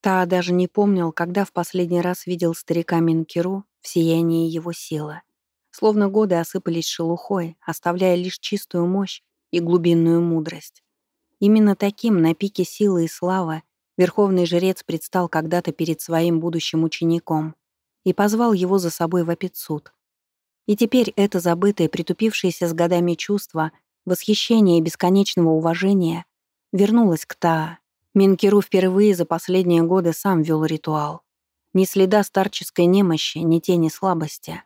Та даже не помнил, когда в последний раз видел старика Минкеру в сиянии его силы. Словно годы осыпались шелухой, оставляя лишь чистую мощь и глубинную мудрость. Именно таким, на пике силы и славы, верховный жрец предстал когда-то перед своим будущим учеником и позвал его за собой в Апицуд. И теперь это забытое, притупившееся с годами чувство, восхищение и бесконечного уважения вернулось к Таа. Минкеру впервые за последние годы сам вел ритуал. Ни следа старческой немощи, ни тени слабости.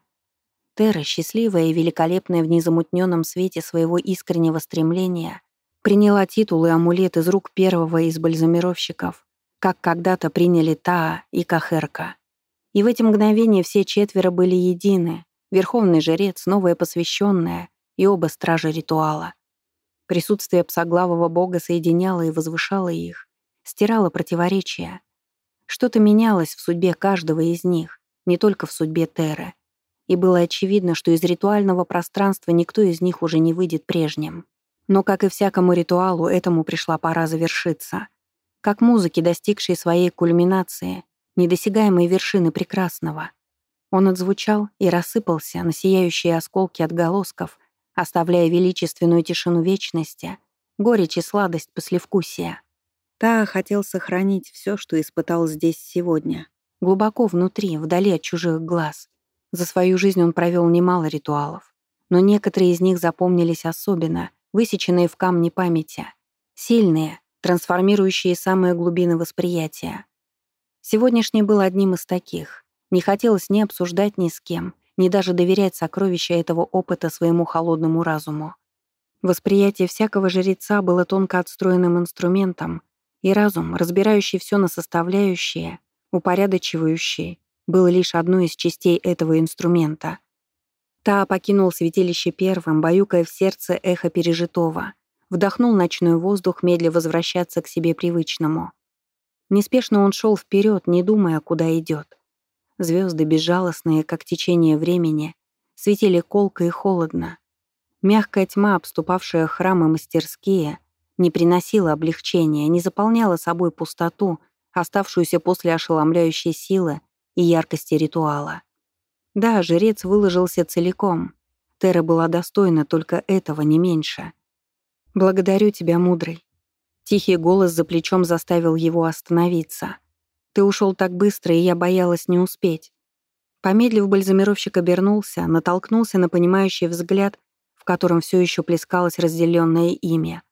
Тера, счастливая и великолепная в незамутненном свете своего искреннего стремления, приняла титул и амулет из рук первого из бальзамировщиков, как когда-то приняли Таа и Кахерка. И в эти мгновения все четверо были едины, верховный жрец, новая посвященная и оба стража ритуала. Присутствие псоглавого бога соединяло и возвышало их, стирало противоречия. Что-то менялось в судьбе каждого из них, не только в судьбе Теры. И было очевидно, что из ритуального пространства никто из них уже не выйдет прежним. Но, как и всякому ритуалу, этому пришла пора завершиться. Как музыке, достигшей своей кульминации, недосягаемой вершины прекрасного. Он отзвучал и рассыпался на сияющие осколки отголосков, оставляя величественную тишину вечности, горечь и сладость послевкусия. Та хотел сохранить все, что испытал здесь сегодня, глубоко внутри, вдали от чужих глаз. За свою жизнь он провел немало ритуалов, но некоторые из них запомнились особенно, высеченные в камне памяти. Сильные, трансформирующие самые глубины восприятия. Сегодняшний был одним из таких. Не хотелось ни обсуждать ни с кем, ни даже доверять сокровища этого опыта своему холодному разуму. Восприятие всякого жреца было тонко отстроенным инструментом, и разум, разбирающий все на составляющие, упорядочивающий, был лишь одной из частей этого инструмента. Та покинул святилище первым, баюкая в сердце эхо пережитого. Вдохнул ночной воздух, медля возвращаться к себе привычному. Неспешно он шел вперед, не думая, куда идет. Звезды, безжалостные, как течение времени, светили колко и холодно. Мягкая тьма, обступавшая храмы мастерские, не приносила облегчения, не заполняла собой пустоту, оставшуюся после ошеломляющей силы и яркости ритуала. Да, жрец выложился целиком. Тера была достойна только этого, не меньше. «Благодарю тебя, мудрый». Тихий голос за плечом заставил его остановиться. «Ты ушел так быстро, и я боялась не успеть». Помедлив, бальзамировщик обернулся, натолкнулся на понимающий взгляд, в котором все еще плескалось разделенное имя.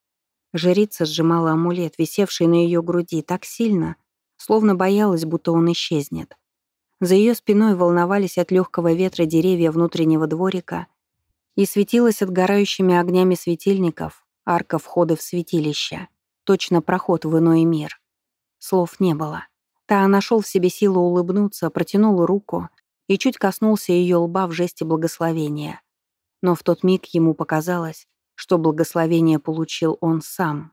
Жрица сжимала амулет, висевший на ее груди, так сильно, словно боялась, будто он исчезнет. За ее спиной волновались от легкого ветра деревья внутреннего дворика и светилась отгорающими огнями светильников арка входа в святилище, точно проход в иной мир. Слов не было. Та нашел в себе силу улыбнуться, протянул руку и чуть коснулся ее лба в жесте благословения. Но в тот миг ему показалось, что благословение получил он сам.